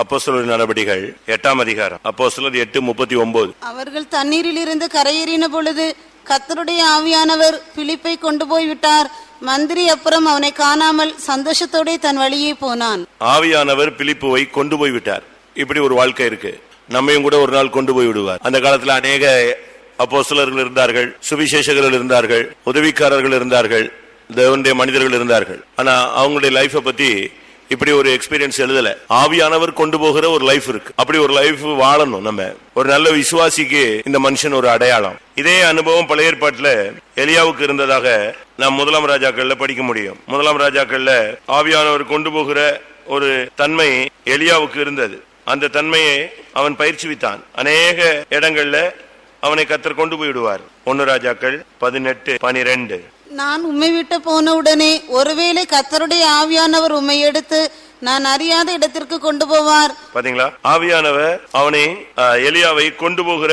அப்போ நடவடிக்கைகள் எட்டாம் அதிகாரம். அப்போ எட்டு முப்பத்தி ஒன்பது. அவர்கள் தண்ணீரில் இருந்து கரையேறின பொழுது கர்த்தருடைய ஆவியானவர் பிலிப்பை கொண்டு போய் விட்டார். மந்திரி அப்புறம் அவனை காணாமல் சந்தோஷத்தோടെ தன் வழியே போனான். ஆவியானவர் பிலிப்புவை கொண்டு போய் விட்டார். இப்படி ஒரு வாழ்க்கை இருக்கு. நம்மையும் கூட ஒரு நாள் கொண்டு போய் விடுவார். அந்த காலத்துல அநேக அப்போஸ்தலர்கள் இருந்தார்கள் சுவிசேஷகர்கள் இருந்தார்கள் உதவிக்காரர்கள் இருந்தார்கள் தேவனுடைய மனிதர்கள் இருந்தார்கள். ஆனா அவங்களுடைய லைஃபை பத்தி இப்படி ஒரு எக்ஸ்பீரியன்ஸ் எழுதல. ஆவியானவர் கொண்டு போகிற ஒரு லைஃப் இருக்கு. அப்படி ஒரு லைஃப் வாழணும் நம்ம. ஒரு நல்ல விசுவாசிக்கு இந்த மனுஷன் ஒரு அடையாளம். இதே அனுபவம் பழைய ஏற்பாட்டுல எலியாவுக்கு இருந்ததாக நாம் முதலாம் ராஜாக்கள்ல படிக்க முடியும். முதலாம் ராஜாக்கள்ல ஆவியானவர் கொண்டு போகிற ஒரு தன்மை எலியாவுக்கு இருந்தது. அந்த தன்மையை அவன் பயிற்சிவித்தான். அநேக இடங்கள்ல அவனை கத்தர் கொண்டு போயிடுவார். ஒன்னு ராஜாக்கள் பதினெட்டு பனிரெண்டு. நான் உண்மை விட்டு போன உடனே ஒருவேளை கத்தருடைய ஆவியானவர் உண்மை எடுத்து நான் அறியாத இடத்திற்கு கொண்டு போவார். பாத்தீங்களா? ஆவியானவர் அவனை எலியாவை கொண்டு போகிற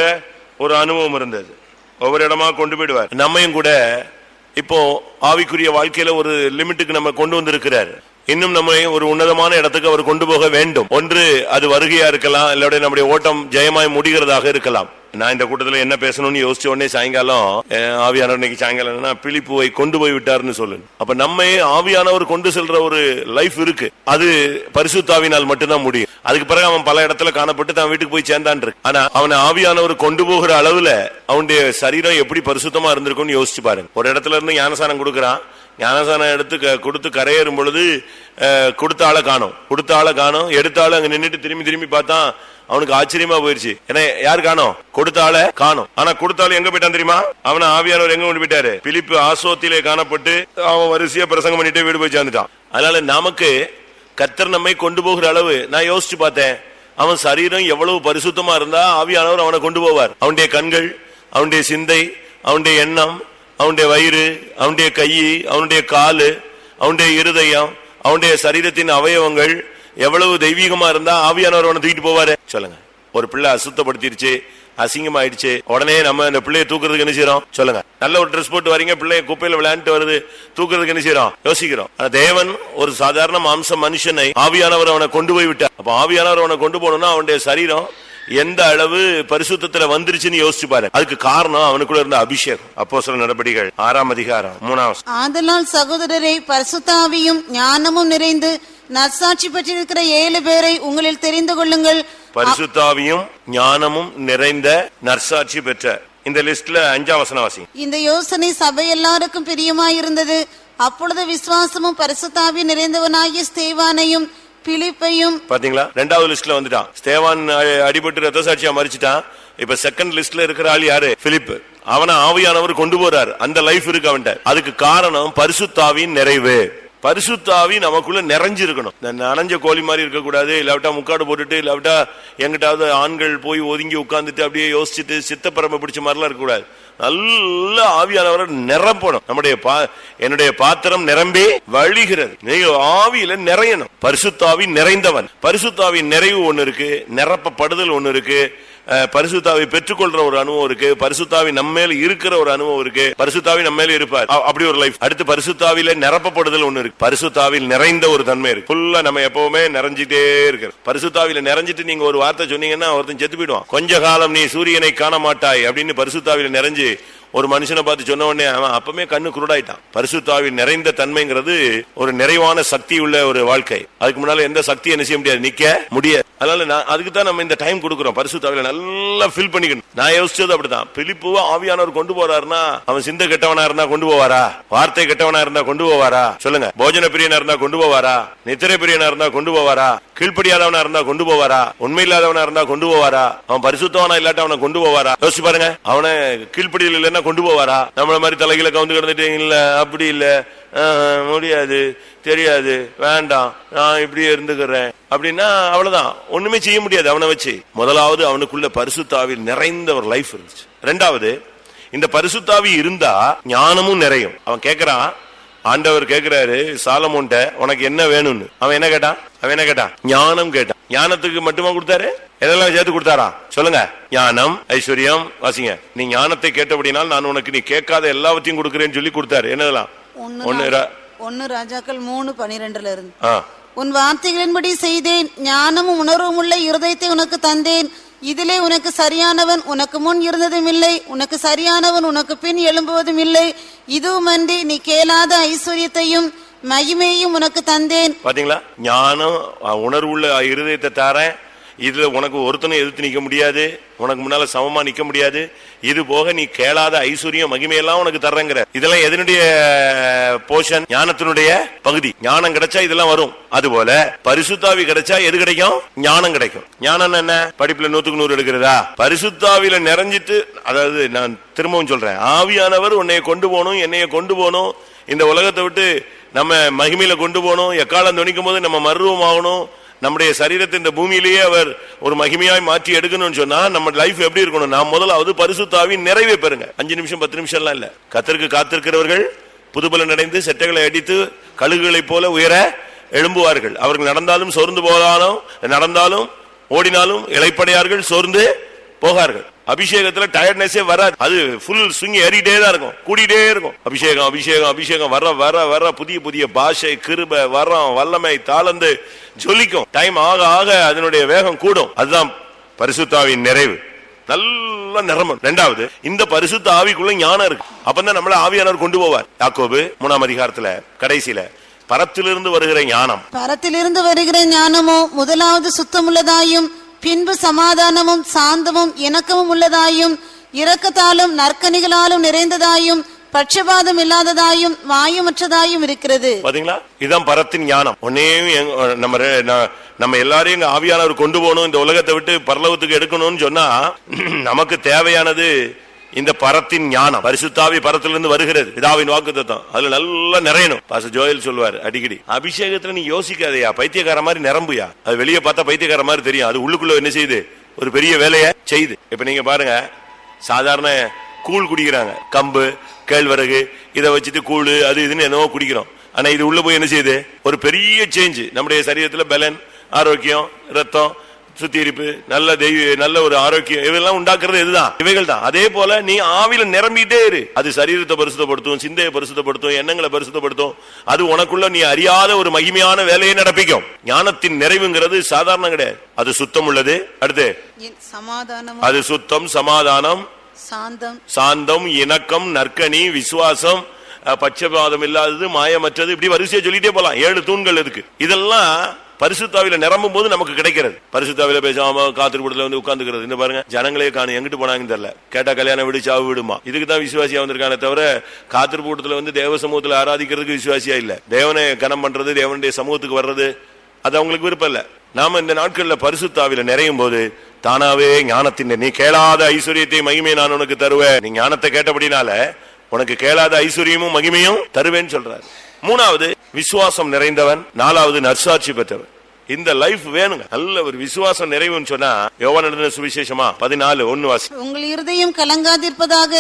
ஒரு அனுபவம் இருந்தது. ஒவ்வொரு இடமா கொண்டு போயிடுவார். நம்மையும் கூட இப்போ ஆவிக்குரிய வாழ்க்கையில ஒரு லிமிட்டுக்கு நம்ம கொண்டு வந்திருக்கிறார். இன்னும் நம்மை ஒரு உன்னதமான இடத்துக்கு அவர் கொண்டு போக வேண்டும். ஒன்று அது வருகையா இருக்கலாம் இல்லாட்டி நம்முடைய ஓட்டம் ஜெயமாய் முடிகிறதாக இருக்கலாம். நான் இந்த கூட்டத்துல என்ன பேசணும்னு யோசிச்ச உடனே சாயங்காலம் ஆவியானவர் இன்னைக்கு சாயங்காலம் பிழிப்புவை கொண்டு போய் விட்டார்னு சொல்லு அப்ப நம்ம ஆவியானவர் கொண்டு செல்ற ஒரு லைஃப் இருக்கு. அது பரிசுத்தாவினால் மட்டும்தான் முடியும். அதுக்கு பிறகு அவன் பல இடத்துல காணப்பட்டு தான் வீட்டுக்கு போய் சேர்ந்தான் இருக்கு. ஆனா அவனை ஆவியானவர் கொண்டு போகிற அளவுல அவனுடைய சரீரம் எப்படி பரிசுத்தமா இருந்திருக்கும்னு யோசிச்சு பாருங்க. ஒரு இடத்துல இருந்து ஞானசானம் கொடுக்கறான். ஞானசானம் எடுத்து க- கொடுத்து கரையேறும் பொழுது அஹ், கொடுத்த ஆளை காணும். கொடுத்த ஆளை காணும். எடுத்த ஆளை அங்க நின்றுட்டு திரும்பி திரும்பி பார்த்தான் அவனுக்கு ஆச்சரியமா போயிருச்சு. ஏன்னா யாரு காணோம்? கொடுத்த ஆளை காணும். ஆனா கொடுத்த எங்க போயிட்டான் தெரியுமா? அவனை ஆவியானவர் எங்க கொண்டு போயிட்டாரு? பிலிப்பு ஆசோத்திலே காணப்பட்டு அவன் வரிசையா பிரசங்கம் பண்ணிட்டு வீடு போய் சேர்ந்துட்டான். அதனால நமக்கு கத்தர் நம்மை கொண்டு போகிற அளவு நான் யோசிச்சு பார்த்தேன். அவன் சரீரம் எவ்வளவு பரிசுத்தமா இருந்தா ஆவியானவர் அவனை கொண்டு போவார். அவனுடைய கண்கள் அவனுடைய சிந்தை அவனுடைய எண்ணம் அவனுடைய வயிறு அவனுடைய கை அவனுடைய காலு அவனுடைய இருதயம் அவனுடைய சரீரத்தின் அவயவங்கள் எவ்வளவு தெய்வீகமா இருந்தா ஆவியானவர் அவனை தூக்கிட்டு போவாரு? சொல்லுங்க. ஒரு பிள்ளை அசுத்தப்படுத்திருச்சு அசிங்கமாயிடுச்சு உடனே நம்ம இந்த பிள்ளைய தூக்குறதுக்கு என்ன செய்யறோம் சொல்லுங்க. நல்ல ஒரு ட்ரெஸ் போட்டு வரீங்க பிள்ளைய குப்பையில விளையாண்டு வருது தூக்குறதுக்கு என்ன செய்யறோம் யோசிக்கிறோம். தேவன் ஒரு சாதாரண மாம்ச மனுஷனை ஆவியானவர் அவனை கொண்டு போய் விட்டார். அப்ப ஆவியானவர் அவனை கொண்டு போனோம்னா அவனுடைய சரீரம் எந்த அளவு பரிசுத்தத்துல வந்துருச்சுன்னு யோசிச்சு பாரு. அதுக்கு காரணம் அவனுக்குள்ள இருந்த அபிஷேகம் அப்போ சில நடவடிக்கைகள் ஆறாம் அதிகாரம் மூணாம் ஆதலால் சகோதரரை பரிசுத்தாவியும் ஞானமும் நிறைந்து நற்சாட்சி பெற்றிருக்கிற ஏழு பேரை உங்களில் தெரிந்து கொள்ளுங்கள். பரிசுத்தாவியும் ஞானமும் நிறைந்த நற்சாட்சி பெற்ற. இந்த லிஸ்ட்ல அஞ்சாம் வசனவாசி இந்த யோசனை சபை எல்லாருக்கும் பிரியமாயிருந்தது. அப்பொழுது விசுவாசமும் பரிசுத்தாவி நிறைந்தவனாகிய ஸ்தேவானையும் பிலிப்பையும் பாத்தீங்களா? ரெண்டாவது லிஸ்ட்ல வந்துட்டான். ஸ்தேவான் அடிபட்டு ரத்த சாட்சியா மறிச்சிட்டான் இப்ப செகண்ட் லிஸ்ட்ல இருக்கிற ஆள் யாரு? பிலிப் அவனை ஆவியானவர் கொண்டு போறார். அந்த லைஃப் இருக்கு அவன்கிட்ட. அதுக்கு காரணம் பரிசுத்தாவின் நிறைவு. பரிசுத்தாவி நமக்குள்ள நிறைஞ்சிருக்கணும். நனைஞ்ச கோழி மாதிரி இருக்கக்கூடாது இல்லாவிட்டா முக்காடு போட்டுட்டு இல்லாவிட்டா எங்கிட்டாவது ஆண்கள் போய் ஒதுங்கி உட்காந்துட்டு அப்படியே யோசிச்சுட்டு சித்தப்பரம்பை பிடிச்ச மாதிரிலாம் இருக்கக்கூடாது. நல்ல ஆவியானவரை நிரப்பணும் நம்முடைய பா- என்னுடைய பாத்திரம் நிரம்பி வழிகிறது. ஆவியில நிறையணும். பரிசுத்தாவி நிறைந்தவன். பரிசுத்தாவின் நிறைவு ஒண்ணு இருக்கு நிரப்பப்படுதல் ஒண்ணு இருக்கு பரிசுத்தாவை பெற்றுக்கொள்ற ஒரு அனுபவம் இருக்கு. பரிசுத்தாவி நம்ம மேல இருக்கிற ஒரு அனுபவம் இருக்கு. பரிசுத்தாவி நம்ம மேல இருப்பார் அப்படி ஒரு லைஃப் அடுத்து பரிசுத்தாவில நிரப்பப்படுதல் ஒண்ணு இருக்கு. பரிசுத்தாவில் நிறைந்த ஒரு தன்மை இருக்கு. ஃபுல்லா நம்ம எப்பவுமே நிறைஞ்சிட்டே இருக்கிறோம் பரிசுத்தாவில நிறைஞ்சிட்டு நீங்க ஒரு வார்த்தை சொன்னீங்கன்னா ஒருத்தன் செத்து போயிடுவான். கொஞ்ச காலம் நீ சூரியனை காண மாட்டாய் அப்படின்னு பரிசுத்தாவில நிறைஞ்சு ஒரு மனுஷனை பார்த்து சொன்ன உடனே அவன் அப்பவே கண்ணு குருடாயிட்டான். பரிசுத்தாவின் நிறைந்த தன்மைங்கிறது ஒரு நிறைவான சக்தி உள்ள ஒரு வாழ்க்கை. அதுக்கு முன்னால எந்த சக்தி என்ன செய்ய முடியாது. நிக்க முடியாது அதனால நான் அதுக்கு தான் நம்ம இந்த டைம் கொடுக்குறோம். பரிசுத்தாவில நல்லா ஃபில் பண்ணிக்கணும். நான் யோசிச்சது அப்படிதான் பிலிப்புவா ஆவியானவர் கொண்டு போறாருன்னா அவன் சிந்த கெட்டவனா இருந்தா கொண்டு போவாரா? வார்த்தை கெட்டவனா இருந்தா கொண்டு போவாரா? சொல்லுங்க. போஜன பிரியனா இருந்தா கொண்டு போவாரா? நித்திரை பிரியனா இருந்தா கொண்டு போவாரா? கீழ்ப்படியாதவனா இருந்தா கொண்டு போவாரா? உண்மை இல்லாதவனா இருந்தா கொண்டு போவாரா? அவன் பரிசுத்தவனா இல்லாட்ட அவனை கொண்டு போவாரா? யோசிச்சு பாருங்க. அவனை கீழ்ப்படியில் இல்லைன்னா கொண்டு போவாரா நம்மள மாதிரி தலைகளை கவுந்து கிடந்துட்டு அப்படி இல்ல. ஆஹ், முடியாது தெரியாது வேண்டாம். நான் இப்படியே இருந்துக்கிறேன். அப்படின்னா அவ்வளவுதான். ஒண்ணுமே செய்ய முடியாது அவனை வச்சு. முதலாவது அவனுக்குள்ள பரிசுத்தாவில் நிறைந்த ஒரு லைஃப் இருந்துச்சு. ரெண்டாவது இந்த பரிசுத்தாவி இருந்தா ஞானமும் நிறையும். அவன் கேக்குறான் ஆண்டவர் கேக்குறாரு சாலமோன்ட்ட உனக்கு என்ன வேணும்னு? அவன் என்ன கேட்டான்? அவன் என்ன கேட்டான்? ஞானம் கேட்டான். ஞானத்துக்கு மட்டுமா கொடுத்தாரு? எதெல்லாம் சேர்த்து கொடுத்தாரா? சொல்லுங்க. ஞானம் ஐஸ்வர்யம் வாசிங்க. நீ ஞானத்தை கேட்டபடினால் நான் உனக்கு நீ கேட்காத எல்லாவற்றையும் கொடுக்கிறேன்னு சொல்லி கொடுத்தாரு. என்னதெல்லாம்? ஒன்னு ராஜாக்கள் மூணு பனிரெண்டுல இருந்து. உன் வார்த்தைகளின்படி செய்தேன் ஞானமும் உணர்வும் உள்ள இருதயத்தை உனக்கு தந்தேன். இதிலே உனக்கு சரியானவன் உனக்கு முன் இருந்ததும் இல்லை உனக்கு சரியானவன் உனக்கு பின் எழும்புவதும் இல்லை இதுவுமன்றி நீ கேளாத ஐஸ்வர்யத்தையும் மகிமையும் உனக்கு தந்தேன். பாத்தீங்களா? ஞானம் உணர்வுள்ள இருதயத்தை தாரேன். இதுல உனக்கு ஒருத்தனும் எதிர்த்து நிக்க முடியாது உனக்கு முன்னால சமமா நிக்க முடியாது. இது போக நீ கேளாத ஐஸ்வர்யம் மகிமையெல்லாம் உனக்கு தர்றேங்கிற. இதெல்லாம் எதனுடைய போஷன்? ஞானத்தினுடைய பகுதி. ஞானம் கிடைச்சா இதெல்லாம் வரும். அதுபோல பரிசுத்தாவி கிடைச்சா எது கிடைக்கும்? ஞானம் கிடைக்கும். ஞானம் என்ன? படிப்புல நூத்துக்கு நூறு எடுக்கிறதா? பரிசுத்தாவில நிறைஞ்சிட்டு அதாவது நான் திரும்பவும் சொல்றேன் ஆவியானவர் உன்னைய கொண்டு போகணும் என்னைய கொண்டு போகணும். இந்த உலகத்தை விட்டு நம்ம மகிமையில கொண்டு போகணும். எக்காலம் துணிக்கும் போது நம்ம மருவம் ஆகணும் நம்முடைய சரீரத்தை இந்த பூமியிலேயே அவர் ஒரு மகிமையாய் மாற்றி எடுக்கணும்னு சொன்னா நம்ம லைஃப் எப்படி இருக்கணும்? நான் முதலாவது பரிசுத்தாவின் நிறைவே பெறுங்க. அஞ்சு நிமிஷம் பத்து நிமிஷம் எல்லாம் இல்ல. கத்திற்கு காத்திருக்கிறவர்கள் புதுபலன் அடைந்து செட்டைகளை அடித்து கழுகுகளைப் போல உயர எழும்புவார்கள். அவர்கள் நடந்தாலும் சோர்ந்து போதாலும் நடந்தாலும் ஓடினாலும் இளைப்படையார்கள் சோர்ந்து போகார்கள். அபிஷேகத்துல டயர்ட்னஸே வராது. அது ஃபுல் சுங்கி ஏறிட்டே தான் இருக்கும். கூடிட்டே இருக்கும். அபிஷேகம் அபிஷேகம் அபிஷேகம். வர வர வர புதிய புதிய பாஷை கிருப வரம் வல்லமை தாளந்து ஜொலிக்கும். டைம் ஆக ஆக அதனுடைய வேகம் கூடும். அதுதான் பரிசுத்தாவின் நிறைவு. நல்ல நிறமம் ரெண்டாவது இந்த பரிசுத்த ஆவிக்குள்ள ஞானம் இருக்கு. அப்பதான் நம்மள ஆவியானவர் கொண்டு போவார். யாக்கோபு மூணாம் அதிகாரத்துல கடைசியில பரத்திலிருந்து வருகிற ஞானம். பரத்திலிருந்து வருகிற ஞானமோ முதலாவது சுத்தமுள்ளதாயும் பின்பு சமாதானமும் சாந்தமும் இணக்கமும் உள்ளதாயும் இரக்கத்தாலும் நற்கனிகளாலும் நிறைந்ததாயும் பட்சபாதம் இல்லாததாயும் மாயமற்றதாயும் இருக்கிறது. பாத்தீங்களா? இதுதான் பரத்தின் ஞானம். ஒன்னையும் நம்ம நம்ம எல்லாரையும் ஆவியானவர் கொண்டு போகணும் இந்த உலகத்தை விட்டு பரலோகத்துக்கு எடுக்கணும்னு சொன்னா நமக்கு தேவையானது இந்த பரத்தின் ஞானம் பரிசுத்தாவி பரத்திலிருந்து வருகிறது. பிதாவின் வாக்கு தத்துவம் அதுல நல்லா நிறையணும். பாச ஜோயல் சொல்வார் அடிக்கடி அபிஷேகத்துல நீ யோசிக்காதயா? பைத்தியக்கார மாதிரி நிரம்புயா? அது வெளியே பார்த்தா பைத்தியக்கார மாதிரி தெரியும். அது உள்ளுக்குள்ள என்ன செய்யுது? ஒரு பெரிய வேலையை செய்யுது. இப்ப நீங்க பாருங்க சாதாரண கூழ் குடிக்கிறாங்க. கம்பு கேழ்வரகு இதை வச்சுட்டு கூழ் அது இதுன்னு என்னவோ குடிக்கிறோம். ஆனா இது உள்ள போய் என்ன செய்யுது? ஒரு பெரிய சேஞ்ச் நம்முடைய சரீரத்துல பலன் ஆரோக்கியம் ரத்தம் சுத்திகரிப்பு நல்ல தெய்வ நல்ல ஒரு ஆரோக்கியம் இவையெல்லாம் உண்டாக்குறது இதுதான். இவைகள் தான் அதே போல நீ ஆவில நிரம்பிட்டே இரு. அது சரீரத்தை பரிசுத்தப்படுத்தும் சிந்தையை பரிசுத்தப்படுத்தும் எண்ணங்களை பரிசுத்தப்படுத்தும். அது உனக்குள்ள நீ அறியாத ஒரு மகிமையான வேலையை நடப்பிக்கும். ஞானத்தின் நிறைவுங்கிறது சாதாரணம் கிடையாது. அது சுத்தம் உள்ளது. அடுத்து. அது சுத்தம் சமாதானம். சாந்தம். சாந்தம் இணக்கம் நற்கனி விசுவாசம். பட்சபாதம் இல்லாதது மாயமற்றது. இப்படி வரிசையா சொல்லிட்டே போலாம். ஏழு தூண்கள் இருக்கு. இதெல்லாம் பரிசுத்தாவில நிரம்பும் போது நமக்கு கிடைக்கிறது. பரிசுத்தாவில பேசாம காத்திருக்கூடத்துல வந்து உட்காந்துக்கிறது இந்த பாருங்க ஜனங்களே காணும். எங்கிட்டு போனாங்கன்னு தெரியல. கேட்டா கல்யாணம் விடு சாவு விடுமா? இதுக்கு தான் விசுவாசியா வந்திருக்கானே தவிர காத்திருக்கூடத்துல வந்து தேவ சமூகத்துல ஆராதிக்கிறதுக்கு விசுவாசியா இல்ல. தேவனை கனம் பண்றது தேவனுடைய சமூகத்துக்கு வர்றது அது அவங்களுக்கு விருப்பம் இல்ல. நாம இந்த நாட்கள்ல பரிசுத்தாவில நிறையும் போது தானாவே ஞானத்தின் நீ கேளாத ஐஸ்வர்யத்தை மகிமையை நான் உனக்கு தருவேன். நீ ஞானத்தை கேட்டபடினால உனக்கு கேளாத ஐஸ்வர்யமும் மகிமையும் தருவேன்னு சொல்றாரு. மூணாவது விசுவாசம் நிறைந்தவன். நாலாவது நற்சாட்சி பெற்றவன். இந்த லைஃப் வேணுங்க. நல்ல ஒரு விசுவாசம் நிறைவுன்னு சொன்னா யோவான் எழுதின சுவிசேஷமா? பதினாலு ஒன்னு வாசி. உங்கள் இருதயம் கலங்காதிருப்பதாக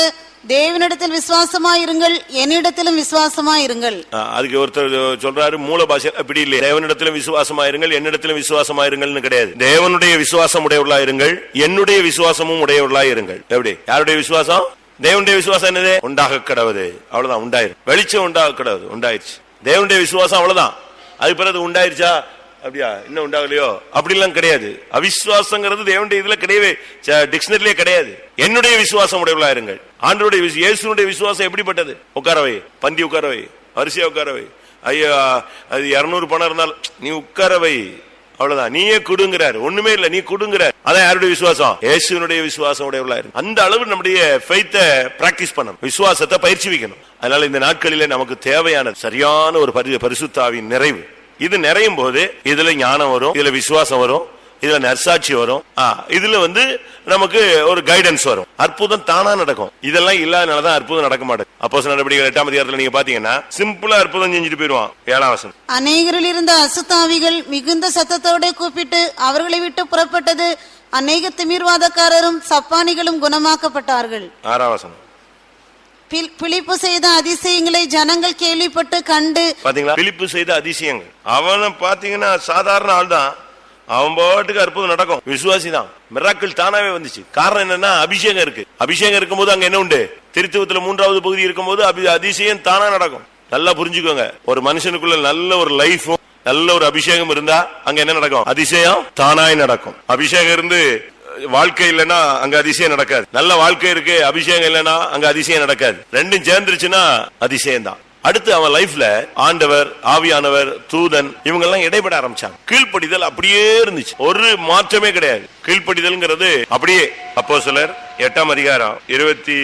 தேவனிடத்தில் விசுவாசமாயிருங்கள் என்னிடத்திலும் விசுவாசமாயிருங்கள். ஆ, அதுக்கு ஒருத்தர் சொல்றாரு மூல பாஷை அப்படி இல்லை தேவனிடத்திலும் விசுவாசமாயிருங்கள் என்னிடத்திலும் விசுவாசமாயிருங்கள்னு கிடையாது. தேவனுடைய விசுவாசம் உடையவர்களா இருங்கள் என்னுடைய விசுவாசமும் உடையவர்களா இருங்கள் எப்படி? யாருடைய விசுவாசம்? தேவனுடைய விசுவாசம் என்னது? உண்டாக கடவுது. அவ்வளவுதான் உண்டாயிரும் வெளிச்சம் உண்டாக கடவுது உண்டாயிருச்சு. தேவனுடைய விசுவாசம் அவ்வளவுதான். அதுக்கு பிறகு உண்டாயிருச்சா? அப்படியா? இன்னும் உண்டாகலையோ? அப்படிலாம் கிடையாது. அவிசுவாசங்கிறது தேவனுடைய இதுல கிடையவே டிக்ஷனரிலே கிடையாது. என்னுடைய விசுவாசம் உடையவளா இருங்கள். ஆண்டருடைய இயேசுனுடைய விசுவாசம் எப்படிப்பட்டது? உட்காரவை பந்தி உட்காரவை அரிசியா உட்காரவை. ஐயா அது இருநூறு பணம் இருந்தாலும் நீ உட்காரவை. அவ்வளவுதான். நீயே குடுங்கிறார். ஒண்ணுமே இல்ல நீ குடுங்கிறார். அதான் யாருடைய விசுவாசம்? இயேசுனுடைய விசுவாசம் உடையவளா இருக்கு அந்த அளவு நம்முடைய ஃபெய்த்த பிராக்டிஸ் பண்ணணும். விசுவாசத்தை பயிற்சி வைக்கணும் அதனால இந்த நாட்களிலே நமக்கு தேவையான சரியான ஒரு பரிசுத்தாவின் நிறைவு. இது நிறையும் போது இதுல ஞானம் வரும் இதுல விசுவாசம் வரும் இதுல நற்சாட்சி வரும். இதுல வந்து நமக்கு ஒரு கைடன்ஸ் வரும். அற்புதம் தானா நடக்கும். இதெல்லாம் இல்லாதனாலதான் அற்புதம் நடக்க மாட்டேங்குது. அப்போ நடவடிக்கைகள் எட்டாம் அதிகாரத்துல நீங்க பாத்தீங்கன்னா சிம்பிளா அற்புதம் செஞ்சுட்டு போயிருவான் ஏழாம் வசனம். அநேகரில் இருந்த அசுத்தாவிகள் மிகுந்த சத்தத்தோட கூப்பிட்டு அவர்களை விட்டு புறப்பட்டது அநேக திமிர்வாதக்காரரும் சப்பானிகளும் குணமாக்கப்பட்டார்கள். ஆறாம் வசனம். பிழிப்பு செய்த அதிசயங்களை ஜனங்கள் கேள்விப்பட்டு கண்டு பாத்தீங்களா? பிழிப்பு செய்த அதிசயங்கள். அவனை பாத்தீங்கன்னா சாதாரண ஆள் தான் அவன் பாட்டுக்கு அற்புதம் நடக்கும். விசுவாசி தான் மிராக்கள் தானாவே வந்துச்சு. காரணம் என்னன்னா அபிஷேகம் இருக்கு. அபிஷேகம் இருக்கும்போது அங்க என்ன உண்டு? திருத்துவத்துல மூன்றாவது பகுதி இருக்கும்போது அபி- அதிசயம் தானா நடக்கும். நல்லா புரிஞ்சுக்கோங்க. ஒரு மனுஷனுக்குள்ள நல்ல ஒரு லைஃபும் நல்ல ஒரு அபிஷேகம் இருந்தா அங்க என்ன நடக்கும்? அதிசயம் தானாய் நடக்கும். அபிஷேகம் இருந்து வாழ்க்கை இல்லைன்னா அங்க அதிசயம் நடக்காது. நல்ல வாழ்க்கை இருக்கு அபிஷேகம் இல்லைன்னா அங்க அதிசயம் நடக்காது. ரெண்டும் சேர்ந்துருச்சுன்னா அதிசயம் தான் அடுத்து அவன் லைஃப்ல ஆண்டவர் ஆவியானவர் தூதன் இவங்க எல்லாம் இடைபட ஆரம்பிச்சாங்க. கீழ்ப்படிதல் அப்படியே இருந்துச்சு. ஒரு மாற்றமே கிடையாது. கீழ்ப்படிதல்ங்கிறது அப்படியே அப்போ சிலர் எட்டாம் அதிகாரம் இருபத்தி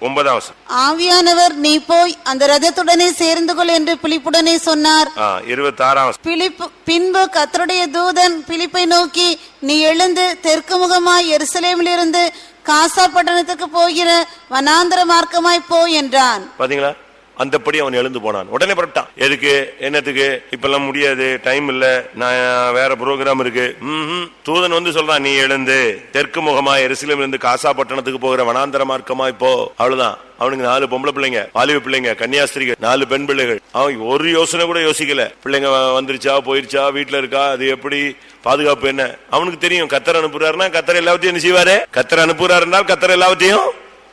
ஒன்பதாம் வசனம். ஆவியானவர் நீ போய் அந்த ரதத்துடனே சேர்ந்து கொள் என்று பிலிப்புடனே சொன்னார் இருபத்தி ஆறாம். பிலிப்பு பின்பு கர்த்தருடைய தூதன் பிலிப்பை நோக்கி நீ எழுந்து தெற்கு முகமாய் எருசலேமிலிருந்து காசா பட்டணத்துக்கு போகிற வனாந்தர மார்க்கமாய் போ என்றான் பாத்தீங்களா அந்தப்படி அவன் எழுந்து போனான். உடனே புறப்பட்டான். எதுக்கு? என்னத்துக்கு? இப்பெல்லாம் முடியாது. டைம் இல்ல. நான் வேற ப்ரோக்ராம் இருக்கு. ம்ஹும். தூதன் வந்து சொல்றான் நீ எழுந்து. தெற்கு முகமா எருசலேம் இருந்து காசா பட்டணத்துக்கு போகிற வனாந்தர மார்க்கமா இப்போ? அவ்வளவுதான். அவனுக்கு நாலு பொம்பளை பிள்ளைங்க வாலிப பிள்ளைங்க கன்னியாஸ்திரிகள் நாலு பெண் பிள்ளைகள். அவன் ஒரு யோசனை கூட யோசிக்கல. பிள்ளைங்க வந்துருச்சா போயிருச்சா வீட்டுல இருக்கா அது எப்படி பாதுகாப்பு என்ன? அவனுக்கு தெரியும் கத்தர் அனுப்புறாருன்னா கத்தர் எல்லாத்தையும் என்ன செய்வாரு? கத்தர் அனுப்புறாருனால் கத்தர் எல்லாத்தையும்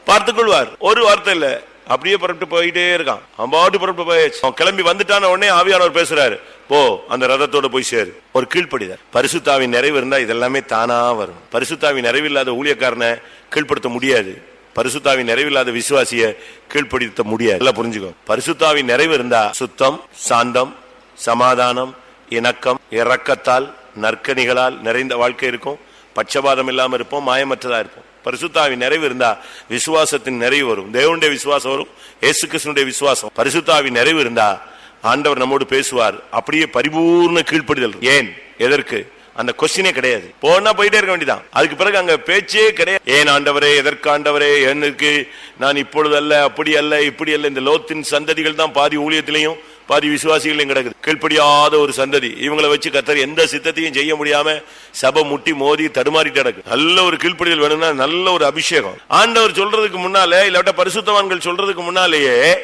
பார்த்துக் கொள்வார். ஒரு வார்த்தை இல்ல. அப்படியே புறப்பட்டு போயிட்டே இருக்கான். அவன் பாட்டு புறப்பட்டு போயாச்சு. அவன் கிளம்பி வந்துட்டான உடனே ஆவியானவர் பேசுறாரு போ அந்த ரதத்தோட போய் சேரு. ஒரு கீழ்ப்படிதார். பரிசுத்தாவின் நிறைவு இருந்தா இதெல்லாமே தானா வரும். பரிசுத்தாவின் நிறைவு இல்லாத ஊழியக்காரனை கீழ்ப்படுத்த முடியாது. பரிசுத்தாவின் நிறைவில்லாத விசுவாசிய கீழ்ப்படுத்த முடியாது. எல்லாம் புரிஞ்சுக்கோ. பரிசுத்தாவின் நிறைவு இருந்தா சுத்தம் சாந்தம் சமாதானம் இணக்கம் இறக்கத்தால் நற்கனிகளால் நிறைந்த வாழ்க்கை இருக்கும். பட்சபாதம் இல்லாம இருப்போம் மாயமற்றதா இருப்போம். பரிசுத்தாவின் நிறைவு இருந்தா விசுவாசத்தின் நிறைவு வரும். தேவனுடைய விசுவாசம் வரும் ஏசு கிருஷ்ணனுடைய விசுவாசம். பரிசுத்தாவின் நிறைவு இருந்தா ஆண்டவர் நம்மோடு பேசுவார். அப்படியே பரிபூர்ண கீழ்ப்படுதல். ஏன்? எதற்கு? அந்த கொஸ்டினே கிடையாது. போனா போயிட்டே இருக்க வேண்டியதான் அதுக்கு பிறகு அங்க பேச்சே கிடையாது. ஏன் ஆண்டவரே எதற்கு ஆண்டவரே எனக்கு நான் இப்பொழுது அல்ல அப்படி அல்ல இப்படி அல்ல இந்த லோத்தின் சந்ததிகள் தான் பாதி ஊழியத்திலையும் பாதி விசுவாசிகளையும் கிடக்குது. கீழ்ப்படியாத ஒரு சந்ததி. இவங்களை வச்சு கத்தர் எந்த சித்தத்தையும் செய்ய முடியாம சபை முட்டி மோதி தடுமாறிட்டு கிடக்கு. நல்ல ஒரு கீழ்ப்படிதல் வேணும்னா நல்ல ஒரு அபிஷேகம். ஆண்டவர் சொல்றதுக்கு முன்னாலே இல்லாட்ட பரிசுத்தவான்கள் சொல்றதுக்கு முன்னாலேயே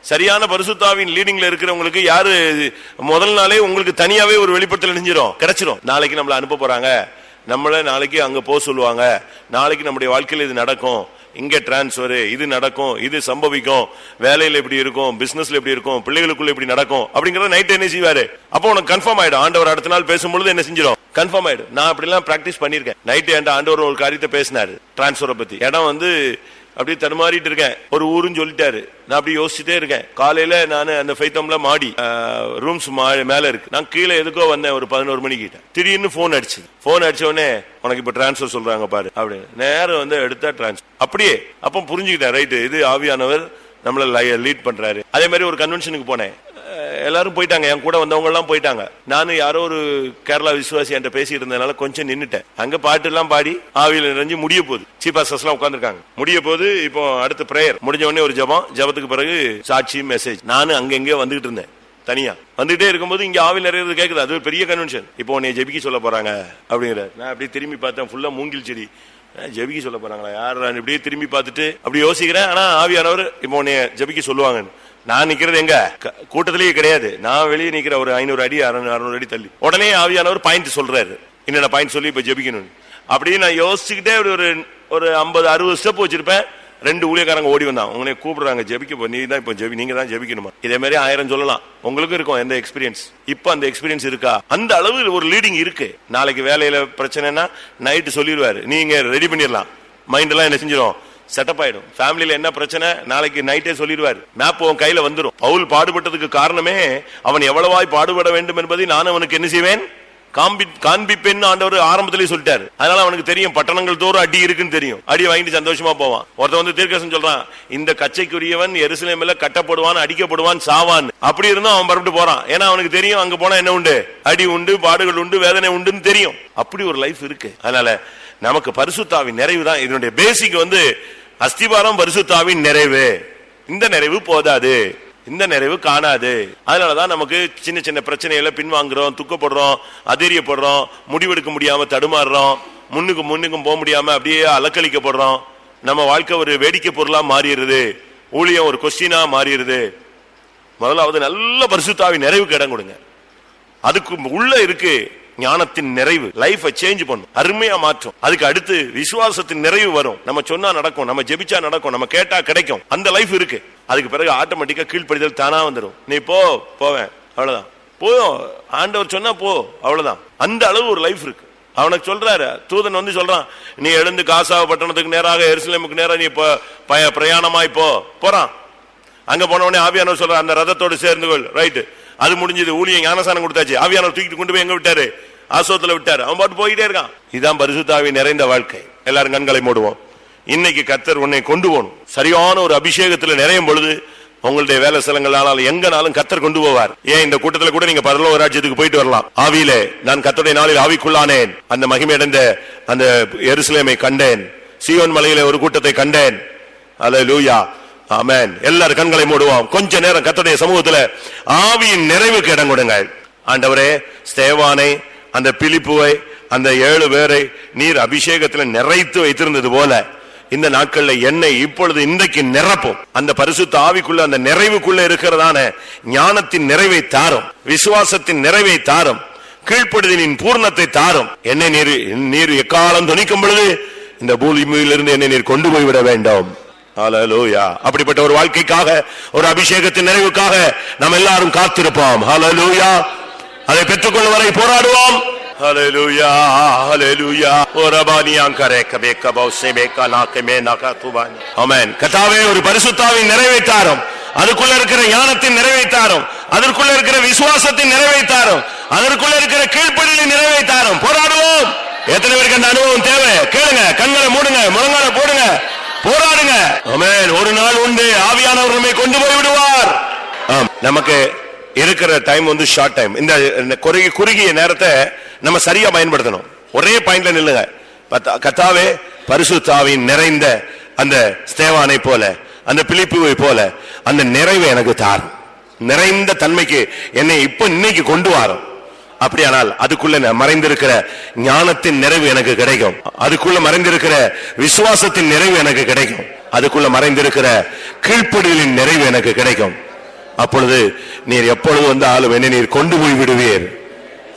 சரியான பரிசுத்தாவின் லீடிங்ல இருக்கிறவங்களுக்கு யாரு முதல் நாளே உங்களுக்கு தனியாவே ஒரு வெளிப்படுத்தல் நெஞ்சிரும் கிடைச்சிரும். நாளைக்கு நம்மளை அனுப்ப போறாங்க. நம்மள நாளைக்கு அங்க போக சொல்லுவாங்க. நாளைக்கு நம்முடைய வாழ்க்கையில இது நடக்கும். இங்க டிரான்ஸ்ஃபரு இது நடக்கும் இது சம்பவிக்கும் வேலையில எப்படி இருக்கும் பிசினஸ்ல எப்படி இருக்கும் பிள்ளைகளுக்குள்ள எப்படி நடக்கும் அப்படிங்கறத நைட் என்ன செய்வாரு? அப்போ உனக்கு கன்ஃபார்ம் ஆயிடும். ஆண்டவர் அடுத்த நாள் பேசும்பொழுது என்ன செஞ்சிடும்? கன்ஃபார்ம் ஆயிடும். நான் அப்படிலாம் பிராக்டிஸ் பண்ணிருக்கேன் நைட் என் ஆண்டவர் ஒரு காரியத்தை பேசினாரு டிரான்ஸ்ஃபரை பத்தி. இடம் வந்து அப்படியே தடுமாறிட்டு இருக்கேன். ஒரு ஊருன்னு சொல்லிட்டாரு. நான் அப்படி யோசிச்சுட்டே இருக்கேன். காலையில நான் அந்த ஃபைத்தம்ல மாடி ரூம்ஸ் மேல இருக்கு. நான் கீழே எதுக்கோ வந்தேன் ஒரு பதினோரு மணிக்கிட்ட. திடீர்னு போன் அடிச்சு போன் அடிச்ச உடனே உனக்கு இப்ப டிரான்ஸ்பர் சொல்றாங்க பாரு அப்படின்னு. நேரம் வந்து எடுத்தா டிரான்ஸ்பர் அப்படியே அப்ப புரிஞ்சுக்கிட்டேன். ரைட்டு இது ஆவியானவர் நம்மள லீட் பண்றாரு. அதே மாதிரி ஒரு கன்வென்ஷனுக்கு போனேன். எல்லாரும் போயிட்டாங்க. என் கூட வந்தவங்க எல்லாம் போயிட்டாங்க. நானும் யாரோ ஒரு கேரளா விசுவாசி என்கிட்ட பேசிட்டு இருந்ததுனால கொஞ்சம் நின்னுட்டேன். அங்க பாட்டு எல்லாம் பாடி ஆவியில் நிறைஞ்சு முடிய போகுது. சீஃப் பாஸ்டர்ஸ் எல்லாம் உட்காந்துருக்காங்க முடிய போது இப்போ அடுத்த பிரேயர் முடிஞ்ச உடனே ஒரு ஜெபம். ஜெபத்துக்கு பிறகு சாட்சி மெசேஜ் நானும் அங்க எங்கேயோ வந்துகிட்டு இருந்தேன். தனியா. வந்துட்டே இருக்கும்போது இங்க ஆவில் நிறைய கேக்குது. அது ஒரு பெரிய கன்வென்ஷன் இப்போ உன்னை ஜெபிக்க சொல்ல போறாங்க அப்படிங்கிற நான் அப்படியே திரும்பி பார்த்தேன். ஃபுல்லா மூங்கில் செடி. ஜெபிக்க சொல்ல போறாங்களா? யார் இப்படியே திரும்பி பார்த்துட்டு அப்படி யோசிக்கிறேன். ஆனா ஆவியானவர் இப்போ உன்னைய ஜெபிக்க சொல்லுவாங்கன்னு. நான் நிக்கிறது எங்க? க- கூட்டத்திலேயே கிடையாது. நான் வெளியே நிக்கிற ஒரு ஐநூறு அடி அறுநூறு அடி தள்ளி. உடனே ஆவியானவர் பாயிண்ட் சொல்றாரு. என்னென்ன பாயிண்ட் சொல்லி இப்ப ஜெபிக்கணும் அப்படியே நான் யோசிச்சுக்கிட்டே ஒரு ஒரு ஐம்பது அறுபது ஸ்டெப் வச்சிருப்பேன். ரெண்டு ஊழியக்காரங்க ஓடி வந்தான். உங்களே கூப்பிடுறாங்க ஜெபிக்க போ நீ தான் இப்போ ஜெபி நீங்க தான் ஜெபிக்கணுமா? இதே மாதிரி ஆயிரம் சொல்லலாம். உங்களுக்கும் இருக்கும் எந்த எக்ஸ்பீரியன்ஸ் இப்போ அந்த எக்ஸ்பீரியன்ஸ் இருக்கா? அந்த அளவு ஒரு லீடிங் இருக்கு. நாளைக்கு வேலையில பிரச்சனைனா நைட்டு சொல்லிடுவாரு. நீங்க ரெடி பண்ணிடலாம். மைண்ட் எல்லாம் என்ன செஞ்சிடும் செட்டப் ஆயிடும். ஃபேமிலியில என்ன பிரச்சனை? நாளைக்கு நைட்டே சொல்லிடுவார். மேப் உன் கையில வந்துடும் பவுல் பாடுபட்டதுக்கு காரணமே அவன் எவ்வளவாய் பாடுபட வேண்டும் என்பதை நான் அவனுக்கு என்ன செய்வேன்? காம்பி காண்பிப்பேன்னு ஆண்டவர் ஆரம்பத்திலேயே சொல்லிட்டாரு. அதனால அவனுக்கு தெரியும் பட்டணங்கள் தோறும் அடி இருக்குன்னு தெரியும். அடி வாங்கிட்டு சந்தோஷமா போவான். ஒருத்தன் வந்து தீர்க்கசன் சொல்றான் இந்த கச்சைக்குரியவன் எருசலேமில் கட்டப்படுவான் அடிக்கப்படுவான் சாவான். அப்படி இருந்தும் அவன் பரப்பிட்டு போறான். ஏன்னா அவனுக்கு தெரியும் அங்க போனா என்ன உண்டு? அடி உண்டு பாடுகள் உண்டு வேதனை உண்டுன்னு தெரியும். அப்படி ஒரு லைஃப் இருக்கு. அதனால நமக்கு பரிசுத்தாவின் நிறைவு தான் இதனுடைய பேசிக் வந்து அஸ்திபாரம் பரிசுத்தாவின் நிறைவு. இந்த நிறைவு போதாது. இந்த நிறைவு காணாது. அதனாலதான் நமக்கு சின்ன சின்ன பிரச்சனைகளை பின்வாங்குறோம் துக்கப்படுறோம் அதிரியப்படுறோம் முடிவெடுக்க முடியாம தடுமாறுறோம் முன்னுக்கு முன்னுக்கும் போக முடியாம அப்படியே அலக்களிக்கப்படுறோம் நம்ம வாழ்க்கை ஒரு வேடிக்கை பொருளா மாறிடுது. ஊழியம் ஒரு கொஸ்டினா மாறிடுது. முதலாவது நல்ல பரிசுத்தாவி நிறைவுக்கு இடம் கொடுங்க. அதுக்கு உள்ள இருக்கு. ஞானத்தின் நிறைவு லைஃபை சேஞ்ச் பண்ணும் அருமையா மாற்றும். அதுக்கு அடுத்து விசுவாசத்தின் நிறைவு வரும். நம்ம சொன்னா நடக்கும் நம்ம ஜெபிச்சா நடக்கும் நம்ம கேட்டா கிடைக்கும். அந்த லைஃப் இருக்கு. அதுக்கு பிறகு ஆட்டோமேட்டிக்கா கீழ்ப்படிதல் தானா வந்துடும் நீ போ போவேன். அவ்வளவுதான். போதும் ஆண்டவர் சொன்னா போ அவ்வளவுதான். அந்த அளவு ஒரு லைஃப் இருக்கு. அவனுக்கு சொல்றாரு தூதன் வந்து சொல்றான் நீ எழுந்து காசாவ பட்டணத்துக்கு நேராக எருசலேமுக்கு நேராக நீ போ- பய- பிரயாணமாய் போ. போறான். அங்க போன உடனே ஆவியானவர் சொல்ற அந்த ரதத்தோடு சேர்ந்து கொள். ரைட்டு அது முடிஞ்சது ஊழியம் ஞானசானம் கொடுத்தாச்சு. ஆவியானவர் தூக்கிட்டு கொண்டு போய் எங்க விட்டாரு? ஆசோத்துல விட்டாரு. அவன் பாட்டு போயிட்டே இருக்கான். இதுதான் பரிசுத்தாவி நிறைந்த வாழ்க்கை. எல்லாரும் கண்களை மூடுவோம். இன்னைக்கு கத்தர் உன்னை கொண்டு போகணும். சரியான ஒரு அபிஷேகத்துல நிறையும் பொழுது உங்களுடைய வேலை ஸ்தலங்கள் ஆனாலும் எங்கனாலும் கத்தர் கொண்டு போவார். ஏன் இந்த கூட்டத்துல கூட நீங்க பரலோக ராஜ்யத்துக்கு போயிட்டு வரலாம். ஆவியிலே நான் கத்தருடைய நாளில் ஆவிக்குள்ளானேன். அந்த மகிமையடைந்த அந்த எருசலேமை கண்டேன். சீவன் மலையில ஒரு கூட்டத்தை கண்டேன். அல்லேலூயா. ஆமேன். எல்லாரும் கண்களை மூடுவோம். கொஞ்ச நேரம் கத்தடைய சமூகத்துல ஆவியின் நிறைவுக்கு இடம் கொடுங்க ஆண்டவரே ஸ்தேவானை அந்த பிலிப்புவை அந்த ஏழு பேரை நீர் அபிஷேகத்துல நிறைத்து வைத்திருந்தது போல இந்த நாட்கள்ல என்னை இப்பொழுது இன்றைக்கு நிரப்பும். அந்த பரிசுத்த ஆவிக்குள்ள அந்த நிறைவுக்குள்ள இருக்கிறதான ஞானத்தின் நிறைவை தாரும். விசுவாசத்தின் நிறைவை தாரும். கீழ்ப்படுதலின் பூர்ணத்தை தாரும். என்னை நீர் நீர் எக்காலம் துணிக்கும் பொழுது இந்த பூமியிலிருந்து என்னை நீர் கொண்டு போய்விட வேண்டும். ஹலலூயா அப்படிப்பட்ட ஒரு வாழ்க்கைக்காக ஒரு அபிஷேகத்தின் நிறைவுக்காக நாம் எல்லாரும் காத்திருப்போம். ஹலலூயா அதை பெற்றுக்கொள்ள வரை போராடுவோம். ஹalleluya ஹalleluya ஓரபானியாம் கபே ஒரு பரிசுத்தாவின் நிறைவேற்றாரும். அதுக்குள்ள இருக்கிற ஞானத்தின் நிறைவேற்றாரும். அதற்குள்ள இருக்கிற விசுவாசத்தின் நிறைவேற்றாரும். அதற்குள்ள இருக்கிற கீழ்ப்படியை நிறைவேற்றாரும். போராடுவோம். எத்தனை பேருக்கு அந்த அனுபவம் தேவை? கேளுங்க கண்களை மூடுங்க முழங்கால போடுங்க. போராடுங்க. ஒரு நாள் உண்டு ஆவியானவர் நம்மை கொண்டு போய் விடுவார். நமக்கு இருக்கிற டைம் வந்து ஷார்ட் டைம் இந்த இந்த குறுகிய குறுகிய நேரத்தை நம்ம சரியா பயன்படுத்தணும். ஒரே பாயிண்ட்ல நில்லுங்க. கர்த்தாவே பரிசுத்தாவின் நிறைந்த அந்த ஸ்தேவானை போல அந்த பிலிப்புவை போல அந்த நிறைவை எனக்கு தார் நிறைந்த தன்மைக்கு என்னை இப்ப இன்னைக்கு கொண்டு வாரும். அப்படியானால் அதுக்குள்ள மறைந்திருக்கிற ஞானத்தின் நிறைவு எனக்கு கிடைக்கும். அதுக்குள்ள மறைந்திருக்கிற விசுவாசத்தின் நிறைவு எனக்கு கிடைக்கும். அதுக்குள்ள மறைந்திருக்கிற கீழ்ப்படிகளின் நிறைவு எனக்கு கிடைக்கும். அப்பொழுது நீர் எப்பொழுது வந்து ஆளும் என்ன நீர் கொண்டு போய் விடுவீர்.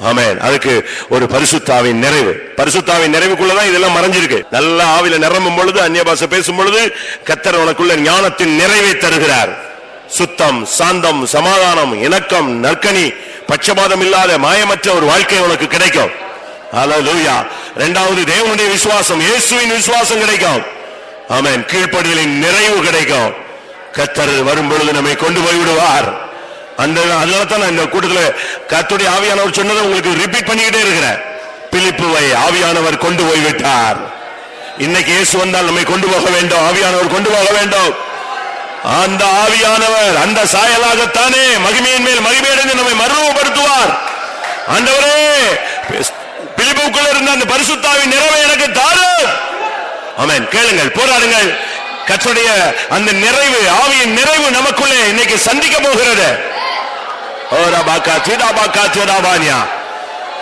ஆமேன். அதுக்கு ஒரு பரிசுத்தாவின் நிறைவு. பரிசுத்தாவின் நிறைவுக்குள்ளதான் இதெல்லாம் மறைஞ்சிருக்கு. நல்ல ஆவில நிரம்பும் பொழுது அந்நிய பாச பேசும் பொழுது கத்தர் உனக்குள்ள ஞானத்தின் நிறைவை தருகிறார். சுத்தம் சாந்தம் சமாதானம் இணக்கம் நற்கனி பட்சபாதம் இல்லாத மாயமற்ற ஒரு வாழ்க்கை உனக்கு கிடைக்கும். ஹalleluya. இரண்டாவது தேவனுடைய விசுவாசம் இயேசுவின் விசுவாசம் கிடைக்கும். ஆமேன். கீழ்ப்படிதலின் நிறைவு கிடைக்கும். கத்தர் வரும் பொழுது நம்மை கொண்டு போய் விடுவார் அந்த அதனால தான் நான் இந்த கூட்டத்துல கத்துடைய ஆவியானவர் சொன்னதை உங்களுக்கு ரிப்பீட் பண்ணிக்கிட்டே இருக்கிறேன். பிலிப்புவை ஆவியானவர் கொண்டு போய் விட்டார் இன்னைக்கு இயேசு வந்தால் நம்மை கொண்டு போக வேண்டும் ஆவியானவர் கொண்டு போக வேண்டும். அந்த ஆவியானவர் அந்த சாயலாகத்தானே மகிமையின் மேல் மகிமையடைந்து நம்மை மறுரூபப்படுத்துவார் ஆண்டவரே பிலிப்புக்குள்ள இருந்த அந்த பரிசுத்தாவின் நிறைவை எனக்கு தாரும் ஆமென். கேளுங்கள் போராடுங்கள். கர்த்தருடைய அந்த நிறைவு ஆவியின் நிறைவு நமக்குள்ளே இன்னைக்கு சந்திக்க போகிறது.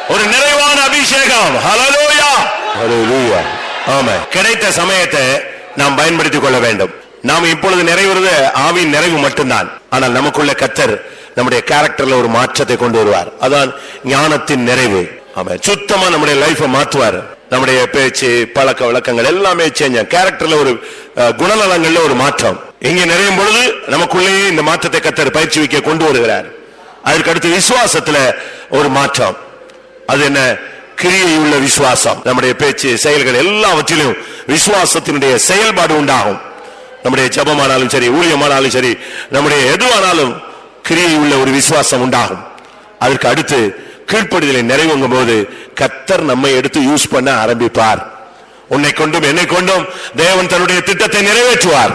ஒரு நிறைவான அபிஷேகம். ஹalleluya. ஆமென். கிடைத்த சமயத்தை நாம் பயன்படுத்திக் கொள்ள வேண்டும். நாம் இப்பொழுது நிறைவுறது ஆவியின் நிறைவு மட்டும்தான். ஆனால் நமக்குள்ள கத்தர் நம்முடைய கேரக்டர்ல ஒரு மாற்றத்தை கொண்டு வருவார். அதான் ஞானத்தின் நிறைவு. ஆமா சுத்தமா நம்முடைய லைஃபை மாற்றுவார். நம்முடைய பேச்சு பழக்க வழக்கங்கள் எல்லாமே சேஞ்ச் கேரக்டர்ல ஒரு குணநலங்கள்ல ஒரு மாற்றம். இங்க நிறையும் பொழுது நமக்குள்ளேயே இந்த மாற்றத்தை கத்தர் பயிற்சி வைக்க கொண்டு வருகிறார். அதற்கு அடுத்து விசுவாசத்துல ஒரு மாற்றம். அது என்ன? கிரியை உள்ள விசுவாசம். நம்முடைய பேச்சு செயல்கள் எல்லாவற்றிலும் விசுவாசத்தினுடைய செயல்பாடு உண்டாகும். நம்முடைய ஜெபமானாலும் சரி ஊழியமானாலும் சரி நம்முடைய எதுவானாலும் கிரியை உள்ள ஒரு விசுவாசம் உண்டாகும். அதற்கு அடுத்து கீழ்ப்படிதலை நிறைவுங்கும் போது கத்தர் நம்மை எடுத்து யூஸ் பண்ண ஆரம்பிப்பார். உன்னை கொண்டும் என்னை கொண்டும் தேவன் தன்னுடைய திட்டத்தை நிறைவேற்றுவார்.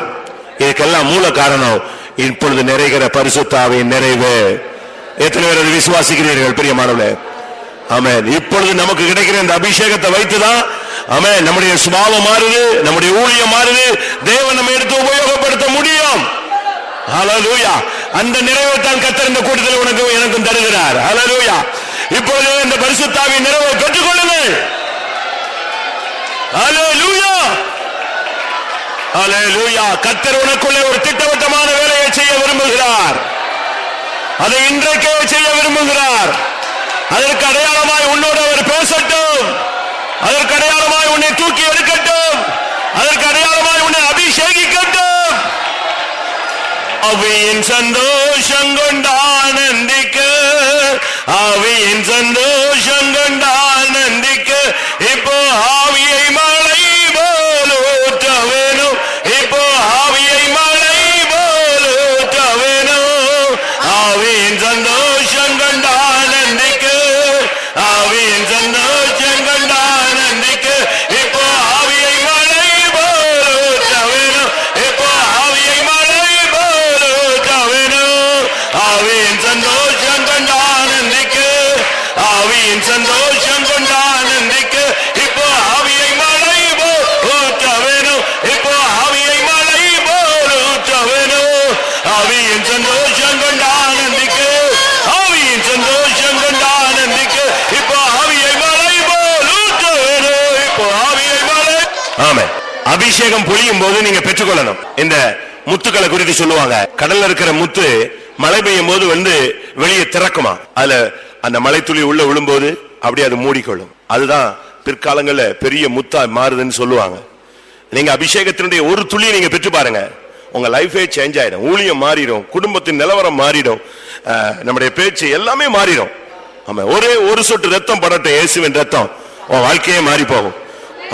இதுக்கெல்லாம் மூல காரணம் இப்பொழுது நிறைகிற பரிசுத்தாவின் நிறைவு. எத்தனை பேர் அதை விசுவாசிக்கிறீர்கள் பிரியமானவர்களே ஆமாம் இப்பொழுது நமக்கு கிடைக்கிற இந்த அபிஷேகத்தை வைத்துதான் ஆமே நம்முடைய சுபாவம் மாறுது நம்முடைய ஊழியம் மாறுது. தேவன் நம்ம எடுத்து உபயோகப்படுத்த முடியும். ஹலலூயா அந்த நிறைவை தான் கத்தர் இந்த கூட்டத்தில் உனக்கு எனக்கும் தருகிறார். ஹலலூயா இப்பொழுது இந்த பரிசுத்தாவின் நிறைவை பெற்றுக்கொள்ளுங்கள். ஹalleluya ஹalleluya கத்தர் உனக்குள்ளே ஒரு திட்டவட்டமான வேலையை செய்ய விரும்புகிறார். அதை இன்றைக்கே செய்ய விரும்புகிறார். அதற்கு அடையாளமாய் உன்னோடு அவர் பேசட்டும். அதற்கு அடையாளமாய் உன்னை தூக்கி எடுக்கட்டும். அதற்கு அடையாளமாய் உன்னை அபிஷேகிக்கட்டும். அவையின் சந்தோஷம் கொண்டு ஆனந்திக்க ஆவியின் சந்தோஷம் கொண்டால் நந்திக்கு இப்போ ஆவியை மழை போல் ஊற்ற வேணும் இப்போ ஆவியை மழை போல் ஊற்ற வேணும் ஆவியின் சந்தோஷம் கொண்டால் நந்திக்கு ஆவியின் சந்தோஷம் கொண்டால் நந்திக்கு இப்போ ஆவியை மழை போல் ஊற்ற வேணும் இப்போ ஆவியை மழை போல் ஊற்ற வேணும் ஆவியின் சந்தோஷம் கொண்டானந்திக்கு ஆவியின் சந்தோஷம் கொண்டானந்திக்கு இப்போ ஆவியை மழை போல் ஊற்ற வேணும் இப்போ ஆவியை மழை போல் ஊற்ற வேணும் ஆவியின் சந்தோஷம் கொண்டானந்திக்கு ஆவியின் சந்தோஷம் கொண்டானந்திக்கு இப்போ ஆவியை மழை போல் ஊற்ற வேணும் இப்போ ஆவியை மழை ஆமே அபிஷேகம் பொழியும் போது நீங்க பெற்றுக்கொள்ளணும். இந்த முத்துக்களை குறித்து சொல்லுவாங்க. கடல்ல இருக்கிற முத்து மழை பெய்யும் போது வந்து வெளியே திறக்குமா? அதுல அந்த மழை துளி உள்ள விழும்போது அப்படியே அது மூடிக்கொள்ளும். அதுதான் பிற்காலங்கள்ல பெரிய முத்தா மாறுதுன்னு சொல்லுவாங்க. நீங்க அபிஷேகத்தினுடைய ஒரு துளியை நீங்க பெற்று பாருங்க. உங்க லைஃபே சேஞ்ச் ஆயிடும். ஊழியம் மாறிடும். குடும்பத்தின் நிலவரம் மாறிடும். நம்முடைய பேச்சு எல்லாமே மாறிடும். ஆமா ஒரே ஒரு சொட்டு ரத்தம் படட்டும். இயேசுவின் ரத்தம். உன் வாழ்க்கையே மாறி போகும்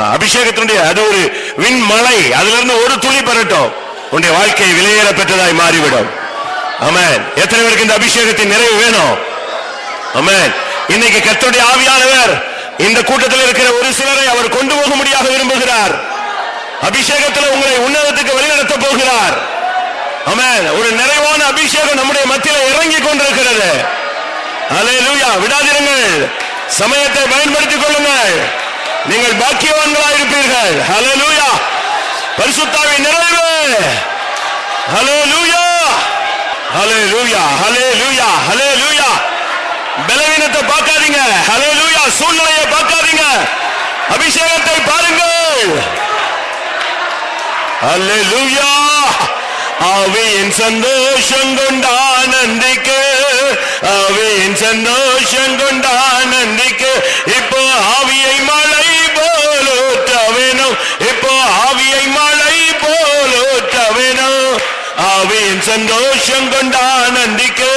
அபிஷேகத்தினுடைய அது ஒரு விண்மலை. அதுல இருந்து ஒரு துளி பரட்டும் உன்னுடைய வாழ்க்கை விலையேற பெற்றதாய் மாறிவிடும். அமேன் எத்தனை பேருக்கு இந்த அபிஷேகத்தின் நிறைவு வேணும்? அமேன் இன்னைக்கு கத்தோடைய ஆவியானவர் இந்த கூட்டத்தில் இருக்கிற ஒரு சிலரை அவர் கொண்டு போக முடியாக விரும்புகிறார். அபிஷேகத்தில் உங்களை உன்னதத்துக்கு வழிநடத்த போகிறார். அமேன் ஒரு நிறைவான அபிஷேகம் நம்முடைய மத்தியில் இறங்கி கொண்டிருக்கிறது. லூயா விடாதிருங்கள். சமயத்தை பயன்படுத்திக் கொள்ளுங்கள். நீங்கள் பாக்கியவான்களாக இருப்பீர்கள். ஹலோ லூயா பரிசுத்தாவின் நிறைவு. ஹalleluya ஹalleluya ஹalleluya ஹalleluya பலவீனத்தை பார்க்காதீங்க. ஹalleluya சூழ்நிலையை பார்க்காதீங்க. அபிஷேகத்தை பாருங்கள். ஹalleluya அவையின் சந்தோஷம் கொண்டானந்திக்கு அவையின் சந்தோஷம் கொண்டானந்திக்கு இப்போ ஆவியை மழை போல் வேணும் இப்போ ஆவியை மழை போல் ஊற்ற வேணும் ஆவியின் சந்தோஷம் கொண்டானந்திக்கு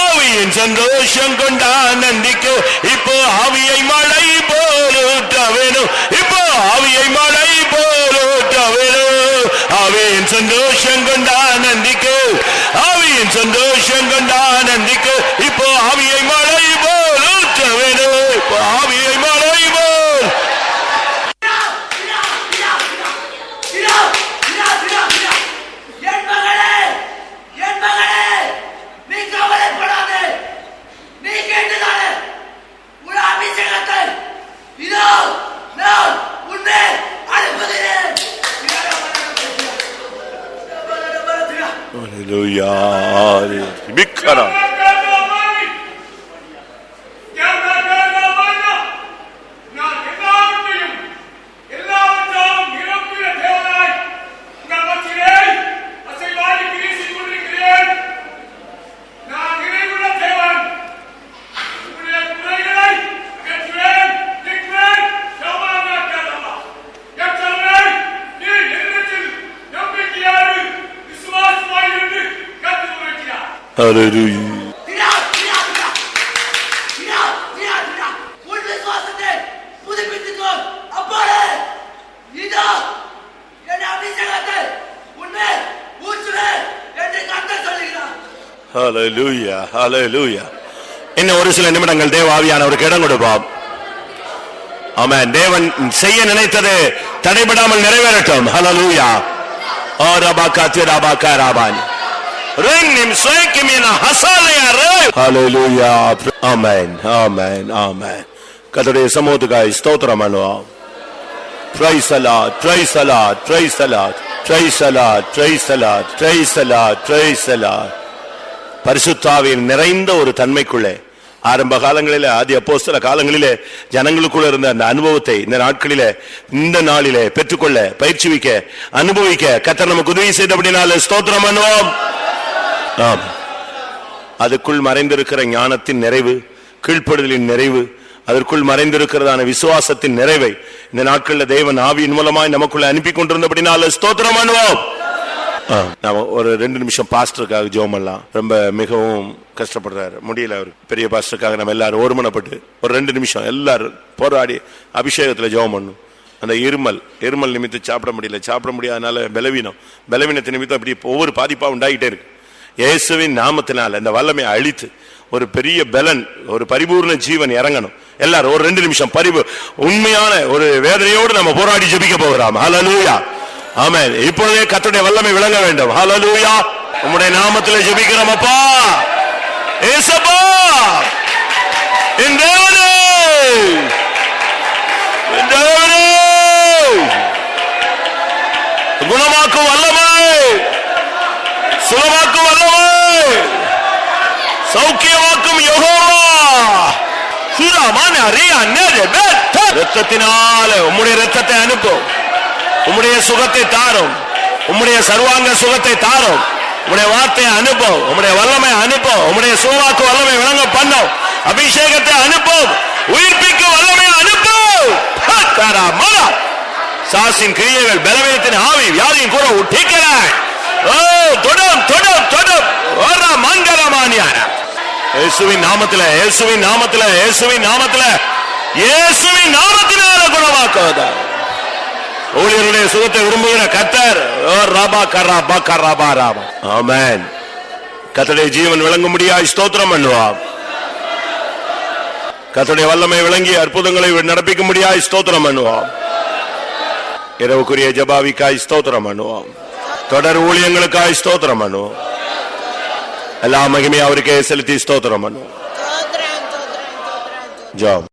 ஆவியின் சந்தோஷம் கொண்டானந்திக்கு இப்போ ஆவியை மழை போல் வேணும் இப்போ ஆவியை மழை போல் ஊற்ற வேணும் ஆவியின் சந்தோஷம் கொண்டானந்திக்கு ஆவியின் சந்தோஷம் கொண்டானந்திக்கு இப்போ ஆவியை மழை போல் ஊற்ற வேணும் இப்போ ஆவியை மழை போல் விடா, விடா, விடா, விடா. என் மகளே, என் மகளே, நீ கவலைப்படாதே. நீ கேட்டதானே உன் அபிஷேகத்தை இதோ நான் உன்னை அனுப்புகிறேன். விடா, விடா, விடா, விடா. Hallelujah. Bikara. Hallelujah. விடா, விடா, விடா. விடா, விடா, விடா. உன் விசுவாசத்தை புதுப்பித்துக்கோ. அப்போது இதோ என் அபிஷேகத்தை உன்மேல் ஊற்றுவேன் என்று கர்த்தர் சொல்லுகிறார் Hallelujah. Hallelujah. இன்னும் ஒரு சில நிமிடங்கள் தேவ ஆவியானவருக்கு இடம் கொடுப்போம் ஆமென் தேவன் செய்ய நினைத்தது தடைபடாமல் நிறைவேறட்டும் ஹலலூயா ஓ ரபாகா திராபாகா ராபானி ரென்னிம் சுயக்கிமின ஹசாலயா ரே ஹalleluya ஆமென் ஆமென் ஆமென் கதடைய சமூகத்துக்காய் ஸ்தோத்திரம் பண்ணுவோம். ட்ரை சலாத் ட்ரை சலாத் ட்ரை சலாத் praise the Lord, praise the Lord, praise the பரிசுத்தாவின் நிறைந்த ஒரு தன்மைக்குள்ளே ஆரம்ப காலங்களிலே ஆதி அப்போஸ்தல காலங்களிலே ஜனங்களுக்குள்ள இருந்த அந்த அனுபவத்தை இந்த நாட்களிலே இந்த நாளிலே பெற்றுக்கொள்ள பயிற்சிவிக்க அனுபவிக்க கத்தர் நமக்கு உதவி செய்தபடினால ஸ்தோத்திரம் அனுபவம் ஆம். அதுக்குள் மறைந்திருக்கிற ஞானத்தின் நிறைவு கீழ்ப்படுதலின் நிறைவு அதற்குள் மறைந்திருக்கிறதான விசுவாசத்தின் நிறைவை இந்த நாட்களில் தேவன் ஆவியின் மூலமாய் நமக்குள்ள அனுப்பி கொண்டிருந்தபடினால ஸ்தோத்திரம் பண்ணுவோம். ஆ, நாம ஒரு ரெண்டு நிமிஷம் பாஸ்டருக்காக ஜெபம் பண்ணலாம். ரொம்ப மிகவும் கஷ்டப்படுறாரு. முடியல அவர். பெரிய பாஸ்டருக்காக நம்ம எல்லாரும் ஒருமனப்பட்டு ஒரு ரெண்டு நிமிஷம் எல்லாரும் போராடி அபிஷேகத்துல ஜெபம் பண்ணும். அந்த இருமல் இருமல் நிமித்தம் சாப்பிட முடியல. சாப்பிட முடியாதனால பலவீனம். பலவீனத்தை நிமித்தம் அப்படி ஒவ்வொரு பாதிப்பா உண்டாகிட்டே இருக்கு. இயேசுவின் நாமத்தினால் அந்த வல்லமை அழித்து ஒரு பெரிய பலன் ஒரு பரிபூர்ண ஜீவன் இறங்கணும். எல்லாரும் ஒரு ரெண்டு நிமிஷம் பரிபு உண்மையான ஒரு வேதனையோடு நம்ம போராடி ஜபிக்க போகிறோம். ஹலலூயா ஆமா இப்பொழுதே கத்துடைய வல்லமை விளங்க வேண்டும். ஹலலூயா உம்முடைய நாமத்திலே ஜெபிக்கிறோம் அப்பா. ஏசப்பா. என் தேவனே. குணமாக்கும் வல்லமை சுகமாக்கும் அல்லவா? சௌக்கியமாக்கும் யெகோவா. சுரமான ரத்தத்தினால உம்முடைய ரத்தத்தை அனுப்பும். உம்முடைய சுகத்தை தாரும். உம்முடைய சர்வாங்க சுகத்தை தாரும். உம்முடைய வார்த்தையை அனுப்பும். உம்முடைய வல்லமை அனுப்பும். உம்முடைய சுகமாக்கு வல்லமை விளங்க பண்ணும். அபிஷேகத்தை அனுப்பும். உயிர்ப்பிக்கு வல்லமை அனுப்பும். சாசின் கிரியைகள் பலவீனத்தின் ஆவி வியாதியும் கூட உட்டிக்கிறாய் தொடும் தொடும் தொடும். வர மங்களமானியான இயேசுவின் நாமத்தில் இயேசுவின் நாமத்தில் இயேசுவின் நாமத்தில் இயேசுவின் நாமத்தினால குணமாக்குவதா. ஊழியருடைய சுகத்தை விரும்புகிற கத்தர் ஓ பா கரா பா ராபா. ஆமேன். கத்தடைய ஜீவன் விளங்க முடியாது ஸ்தோத்திரம் பண்ணுவான் கத்தடைய வல்லமை விளங்கி அற்புதங்களை நடப்பிக்க முடியாது ஸ்தோத்திரம் பண்ணுவான் இரவுக்குரிய ஜபாவிக்காய் ஸ்தோத்திரம் பண்ணுவோம். தொடர் ஊழியங்களுக்காய் ஸ்தோத்திரம் பண்ணுவோம் எல்லா மகிமையும் அவருக்கே செலுத்தி ஸ்தோத்திரம் பண்ணுவோம் ஜாம்.